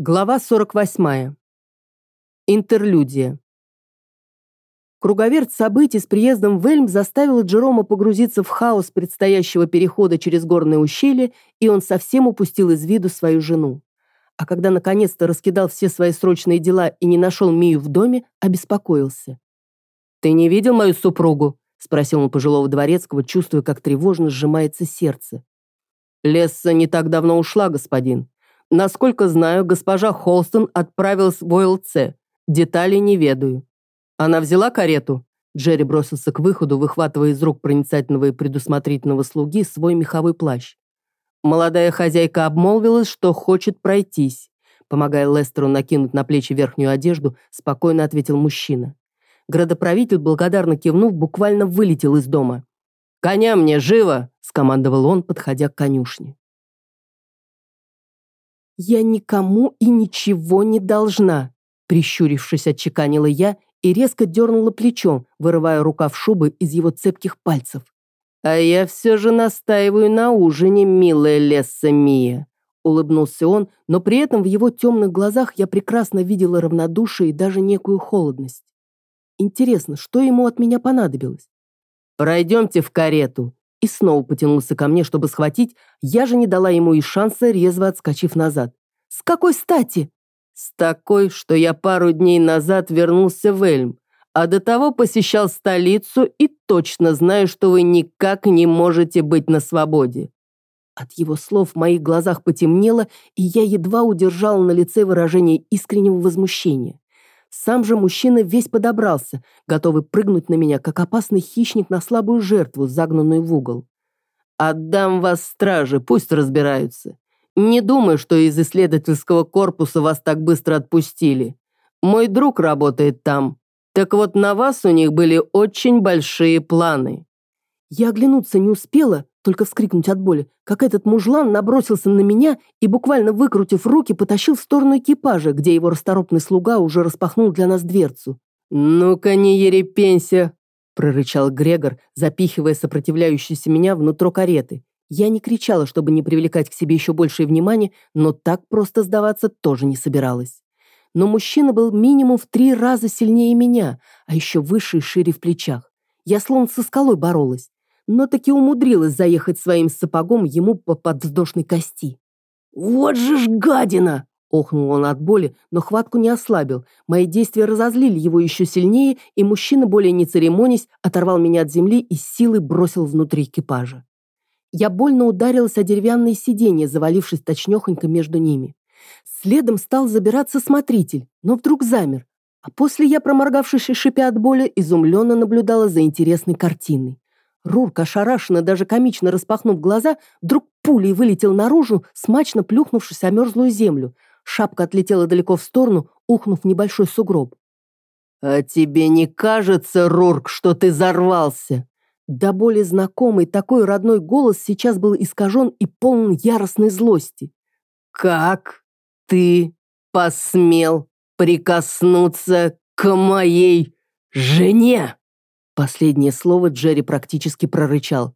Глава 48. Интерлюдия. Круговерт событий с приездом в Эльм заставила Джерома погрузиться в хаос предстоящего перехода через горное ущелье, и он совсем упустил из виду свою жену. А когда наконец-то раскидал все свои срочные дела и не нашел Мию в доме, обеспокоился. «Ты не видел мою супругу?» – спросил он пожилого дворецкого, чувствуя, как тревожно сжимается сердце. «Лесса не так давно ушла, господин. Насколько знаю, госпожа Холстон отправилась в ОЛЦ. Деталей не ведаю. Она взяла карету?» Джерри бросился к выходу, выхватывая из рук проницательного и предусмотрительного слуги свой меховой плащ. Молодая хозяйка обмолвилась, что хочет пройтись. Помогая Лестеру накинуть на плечи верхнюю одежду, спокойно ответил мужчина. Градоправитель, благодарно кивнув, буквально вылетел из дома. «Коня мне, живо!» – скомандовал он, подходя к конюшне. «Я никому и ничего не должна», прищурившись, отчеканила я и резко дернула плечом, вырывая рукав шубы из его цепких пальцев. «А я все же настаиваю на ужине, милая Лесса Мия», улыбнулся он, но при этом в его темных глазах я прекрасно видела равнодушие и даже некую холодность. Интересно, что ему от меня понадобилось? «Пройдемте в карету», и снова потянулся ко мне, чтобы схватить, я же не дала ему и шанса, резво отскочив назад. «С какой стати?» «С такой, что я пару дней назад вернулся в Эльм, а до того посещал столицу и точно знаю, что вы никак не можете быть на свободе». От его слов в моих глазах потемнело, и я едва удержала на лице выражение искреннего возмущения. Сам же мужчина весь подобрался, готовый прыгнуть на меня, как опасный хищник на слабую жертву, загнанную в угол. «Отдам вас страже, пусть разбираются. Не думаю, что из исследовательского корпуса вас так быстро отпустили. Мой друг работает там. Так вот, на вас у них были очень большие планы». Я оглянуться не успела, только вскрикнуть от боли, как этот мужлан набросился на меня и, буквально выкрутив руки, потащил в сторону экипажа, где его расторопный слуга уже распахнул для нас дверцу. «Ну-ка, не ерепенься!» – прорычал Грегор, запихивая сопротивляющуюся меня внутрь кареты. Я не кричала, чтобы не привлекать к себе еще большее внимание, но так просто сдаваться тоже не собиралась. Но мужчина был минимум в три раза сильнее меня, а еще выше и шире в плечах. Я словно со скалой боролась но таки умудрилась заехать своим сапогом ему по подвздошной кости. «Вот же ж гадина!» Охнул он от боли, но хватку не ослабил. Мои действия разозлили его еще сильнее, и мужчина, более не церемонясь, оторвал меня от земли и силой бросил внутрь экипажа. Я больно ударилась о деревянные сиденья, завалившись точнёхонько между ними. Следом стал забираться смотритель, но вдруг замер. А после я, проморгавшись и шипя от боли, изумленно наблюдала за интересной картиной. Рурк, ошарашенно, даже комично распахнув глаза, вдруг пулей вылетел наружу, смачно плюхнувшись о мерзлую землю. Шапка отлетела далеко в сторону, ухнув небольшой сугроб. «А тебе не кажется, Рурк, что ты взорвался?» До боли знакомый такой родной голос сейчас был искажен и полон яростной злости. «Как ты посмел прикоснуться к моей жене?» Последнее слово Джерри практически прорычал.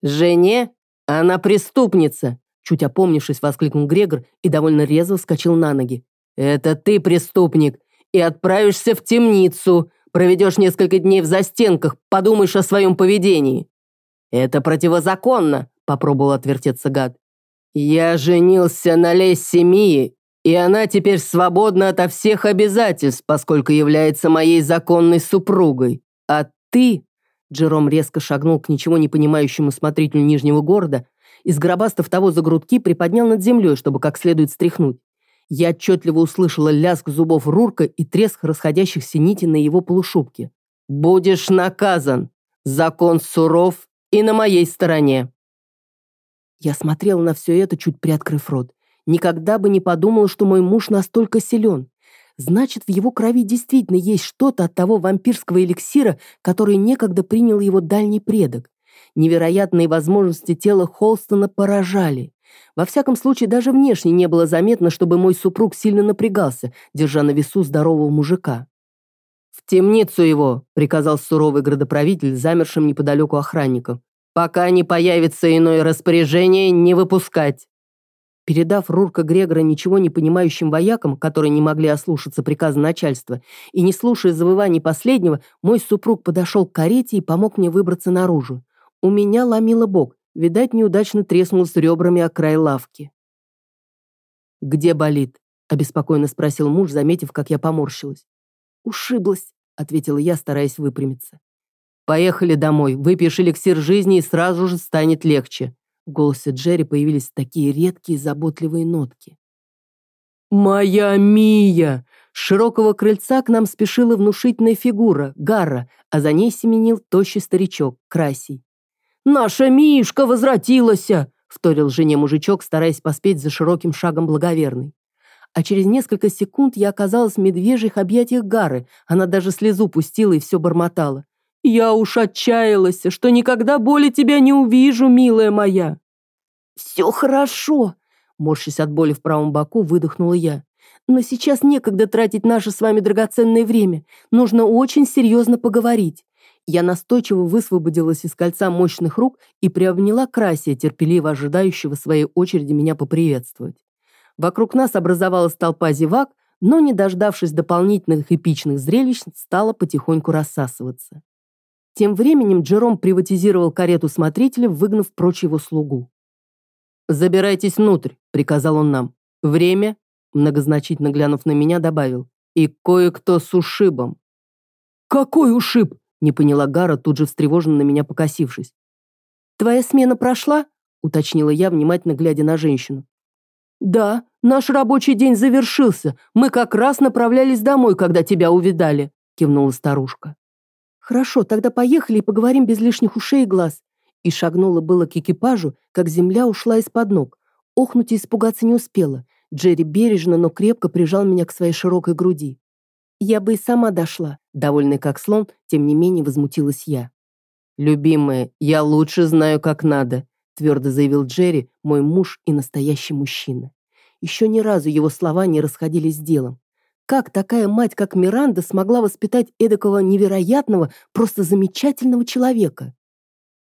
«Жене? Она преступница!» Чуть опомнившись, воскликнул Грегор и довольно резво вскочил на ноги. «Это ты преступник, и отправишься в темницу, проведешь несколько дней в застенках, подумаешь о своем поведении». «Это противозаконно», — попробовал отвертеться гад. «Я женился на Лессе Мии, и она теперь свободна ото всех обязательств, поскольку является моей законной супругой. А «Ты!» Джером резко шагнул к ничего не понимающему смотрителю Нижнего города и, сгробастав того за грудки, приподнял над землей, чтобы как следует стряхнуть. Я отчетливо услышала лязг зубов Рурка и треск расходящихся нитей на его полушубке. «Будешь наказан! Закон суров и на моей стороне!» Я смотрела на все это, чуть приоткрыв рот. Никогда бы не подумала, что мой муж настолько силен. Значит, в его крови действительно есть что-то от того вампирского эликсира, который некогда принял его дальний предок. Невероятные возможности тела Холстона поражали. Во всяком случае, даже внешне не было заметно, чтобы мой супруг сильно напрягался, держа на весу здорового мужика. «В темницу его!» — приказал суровый градоправитель, замершим неподалеку охранников. «Пока не появится иное распоряжение, не выпускать!» Передав Рурка Грегора ничего не понимающим воякам, которые не могли ослушаться приказа начальства, и не слушая завываний последнего, мой супруг подошел к карете и помог мне выбраться наружу. У меня ломило бок, видать, неудачно треснул с ребрами о край лавки. «Где болит?» – обеспокоенно спросил муж, заметив, как я поморщилась. «Ушиблась», – ответила я, стараясь выпрямиться. «Поехали домой, выпьешь эликсир жизни и сразу же станет легче», в голосе Джерри появились такие редкие заботливые нотки. «Моя Мия!» С широкого крыльца к нам спешила внушительная фигура, Гарра, а за ней семенил тощий старичок, Красий. «Наша Мишка возвратилась!» — вторил жене мужичок, стараясь поспеть за широким шагом благоверный. А через несколько секунд я оказалась в медвежьих объятиях Гары, она даже слезу пустила и все бормотала. Я уж отчаялась, что никогда боли тебя не увижу, милая моя. Все хорошо, морщась от боли в правом боку, выдохнула я. Но сейчас некогда тратить наше с вами драгоценное время. Нужно очень серьезно поговорить. Я настойчиво высвободилась из кольца мощных рук и приобняла Красия, терпеливо ожидающего своей очереди меня поприветствовать. Вокруг нас образовалась толпа зевак, но, не дождавшись дополнительных эпичных зрелищ, стала потихоньку рассасываться. Тем временем Джером приватизировал карету смотрителя, выгнав прочь его слугу. «Забирайтесь внутрь», — приказал он нам. «Время», — многозначительно глянув на меня, добавил. «И кое-кто с ушибом». «Какой ушиб?» — не поняла Гара, тут же встревоженно на меня покосившись. «Твоя смена прошла?» — уточнила я, внимательно глядя на женщину. «Да, наш рабочий день завершился. Мы как раз направлялись домой, когда тебя увидали», — кивнула старушка. «Хорошо, тогда поехали и поговорим без лишних ушей и глаз». И шагнула было к экипажу, как земля ушла из-под ног. Охнуть и испугаться не успела. Джерри бережно, но крепко прижал меня к своей широкой груди. Я бы и сама дошла. Довольная как слон, тем не менее возмутилась я. «Любимая, я лучше знаю, как надо», твердо заявил Джерри, мой муж и настоящий мужчина. Еще ни разу его слова не расходились с делом. Как такая мать, как Миранда, смогла воспитать эдакого невероятного, просто замечательного человека?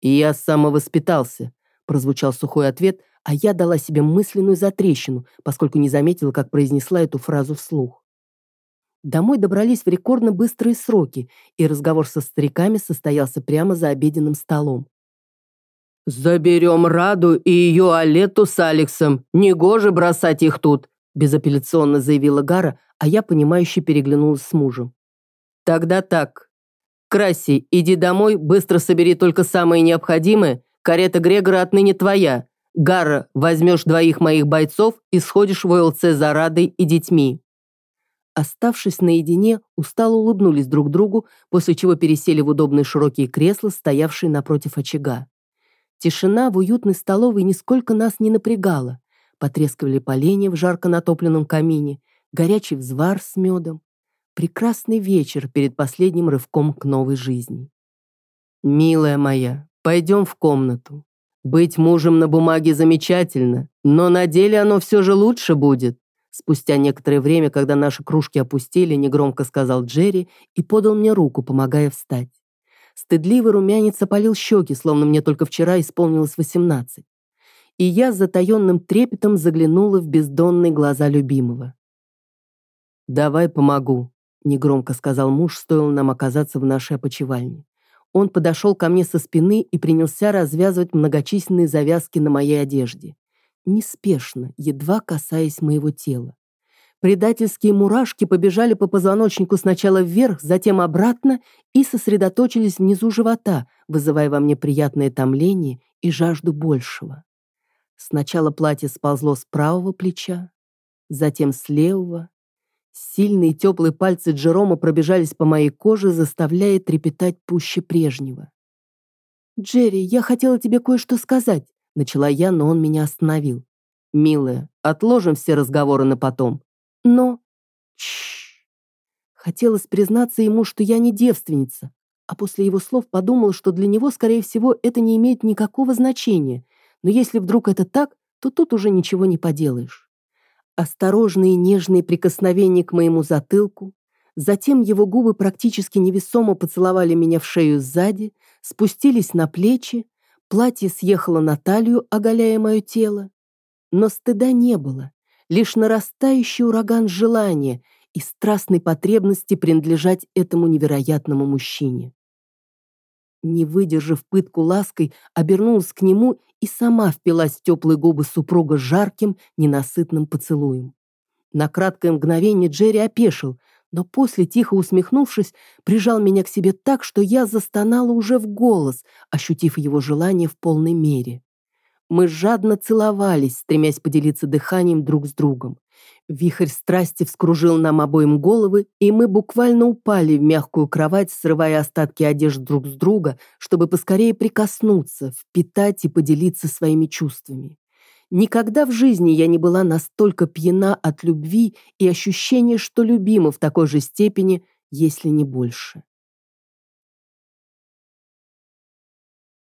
«И я самовоспитался», — прозвучал сухой ответ, а я дала себе мысленную затрещину, поскольку не заметила, как произнесла эту фразу вслух. Домой добрались в рекордно быстрые сроки, и разговор со стариками состоялся прямо за обеденным столом. «Заберем Раду и ее Алету с Алексом. Негоже бросать их тут», безапелляционно заявила Гара, а я, понимающе переглянулась с мужем. «Тогда так. Краси, иди домой, быстро собери только самое необходимое. Карета Грегора отныне твоя. Гара, возьмешь двоих моих бойцов и сходишь в ОЛЦ за Радой и детьми». Оставшись наедине, устало улыбнулись друг другу, после чего пересели в удобные широкие кресла, стоявшие напротив очага. Тишина в уютной столовой нисколько нас не напрягала. Потрескивали поленья в жарко натопленном камине, горячий взвар с медом. Прекрасный вечер перед последним рывком к новой жизни. «Милая моя, пойдем в комнату. Быть мужем на бумаге замечательно, но на деле оно все же лучше будет», Спустя некоторое время, когда наши кружки опустили, негромко сказал Джерри и подал мне руку, помогая встать. Стыдливый румянец опалил щеки, словно мне только вчера исполнилось восемнадцать и я с затаенным трепетом заглянула в бездонные глаза любимого. «Давай помогу», — негромко сказал муж, стоило нам оказаться в нашей опочивальне. Он подошел ко мне со спины и принялся развязывать многочисленные завязки на моей одежде. Неспешно, едва касаясь моего тела. Предательские мурашки побежали по позвоночнику сначала вверх, затем обратно и сосредоточились внизу живота, вызывая во мне приятное томление и жажду большего. Сначала платье сползло с правого плеча, затем с левого. Сильные теплые пальцы Джерома пробежались по моей коже, заставляя трепетать пуще прежнего. «Джерри, я хотела тебе кое-что сказать», — начала я, но он меня остановил. «Милая, отложим все разговоры на потом». «Но...» Чш. Хотелось признаться ему, что я не девственница, а после его слов подумала, что для него, скорее всего, это не имеет никакого значения — но если вдруг это так, то тут уже ничего не поделаешь. Осторожные нежные прикосновения к моему затылку, затем его губы практически невесомо поцеловали меня в шею сзади, спустились на плечи, платье съехало на талию, оголяя мое тело. Но стыда не было, лишь нарастающий ураган желания и страстной потребности принадлежать этому невероятному мужчине. Не выдержав пытку лаской, обернулась к нему и сама впилась в теплые губы супруга жарким, ненасытным поцелуем. На краткое мгновение Джерри опешил, но после, тихо усмехнувшись, прижал меня к себе так, что я застонала уже в голос, ощутив его желание в полной мере. Мы жадно целовались, стремясь поделиться дыханием друг с другом. Вихрь страсти вскружил нам обоим головы, и мы буквально упали в мягкую кровать, срывая остатки одежд друг с друга, чтобы поскорее прикоснуться, впитать и поделиться своими чувствами. Никогда в жизни я не была настолько пьяна от любви и ощущения, что любима в такой же степени, если не больше.